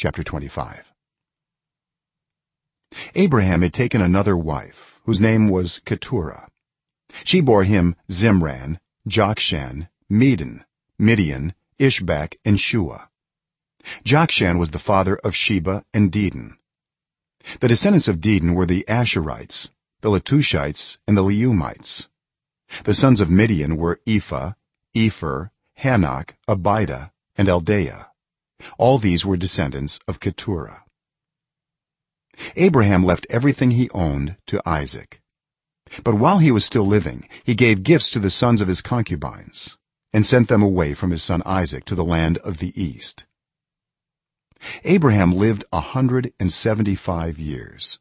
chapter 25 abraham had taken another wife whose name was keturah. She bore him zimran jokshan medan midian ishbak and shua. Jokshan was the father of sheba and dedan. The descendants of dedan were the ashurites the letushites and the leummites. The sons of midian were ephah epher hanok abida and eldaah all these were descendants of keturah. Abraham left everything he owned to isaac. But while he was still living he gave gifts to the sons of his concubines and sent them away from his son isaac to the land of the east. Abraham lived a 175 years.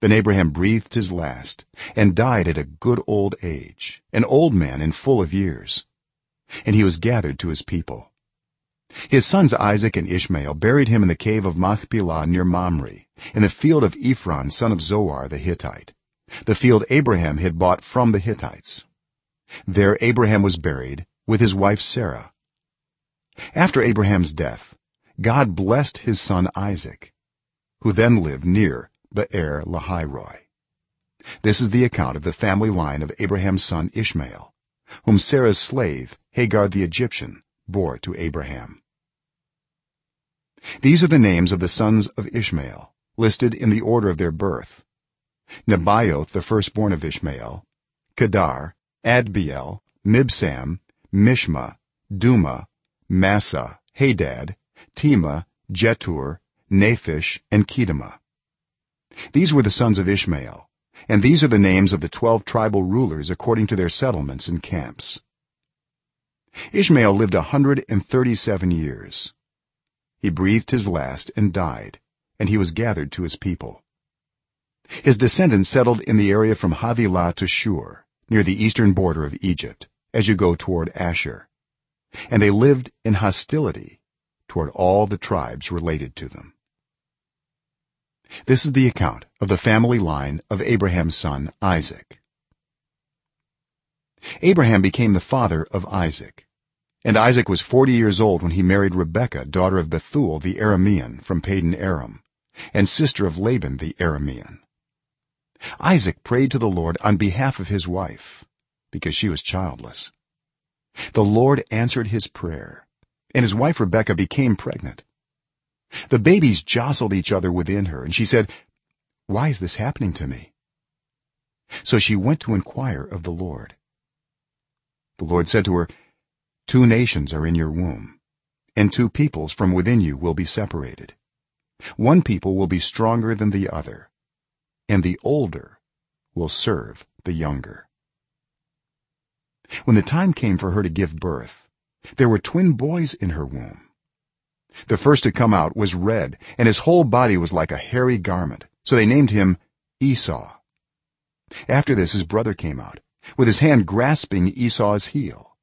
Then abraham breathed his last and died at a good old age an old man and full of years and he was gathered to his people his sons isaac and ishmael buried him in the cave of machpelah near mamre in the field of ephron son of zohar the hittite. The field abraham had bought from the hittites. There abraham was buried with his wife sarah. After abraham's death god blessed his son isaac who then lived near beer lahai this is the account of the family line of abraham's son ishmael whom sarah's slave hagar the egyptian bore to abraham. These are the names of the sons of ishmael listed in the order of their birth. Nebaioth the firstborn of ishmael kedar adbeel mibsam mishma dumah massa hadad tema jetur naphish and kedemah these were the sons of ishmael and these are the names of the 12 tribal rulers according to their settlements and camps ishmael lived a 137 years. He breathed his last and died and he was gathered to his people. His descendants settled in the area from havilah to shur near the eastern border of egypt as you go toward ashur. And they lived in hostility toward all the tribes related to them. This is the account of the family line of abraham's son isaac abraham became the father of isaac. And isaac was 40 years old when he married rebekah daughter of bethuel the aramean from paddan aram and sister of laban the aramean. Isaac prayed to the lord on behalf of his wife because she was childless. The lord answered his prayer and his wife rebekah became pregnant. The babies jostled each other within her and she said why is this happening to me? So she went to inquire of the lord the lord said to her two nations are in your womb and two peoples from within you will be separated. One people will be stronger than the other and the older will serve the younger. When the time came for her to give birth there were twin boys in her womb. The first to come out was red and his whole body was like a hairy garment. So they named him esau. After this his brother came out with his hand grasping esau's heel.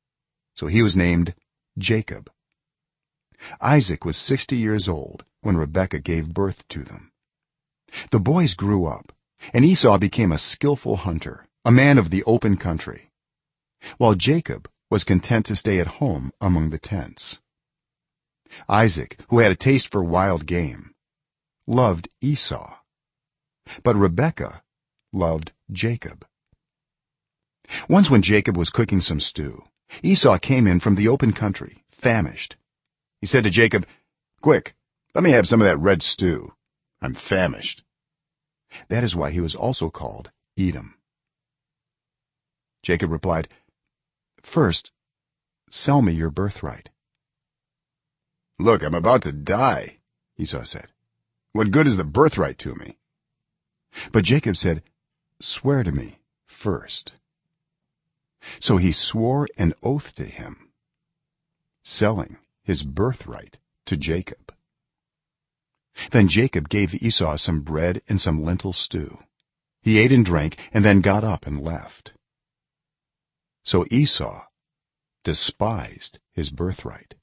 So he was named jacob. Isaac was 60 years old when rebekah gave birth to them. The boys grew up and esau became a skillful hunter a man of the open country while jacob was content to stay at home among the tents. Isaac who had a taste for wild game loved esau but rebekah loved jacob once when jacob was cooking some stew esau came in from the open country famished. He said to jacob quick let me have some of that red stew. I'm famished. That is why he was also called edom. Jacob replied first sell me your birthright. Look i'm about to die esau said. What good is the birthright to me? But jacob said swear to me first so he swore an oath to him selling his birthright to jacob. Then jacob gave esau some bread and some lentil stew. He ate and drank and then got up and left. So esau despised his birthright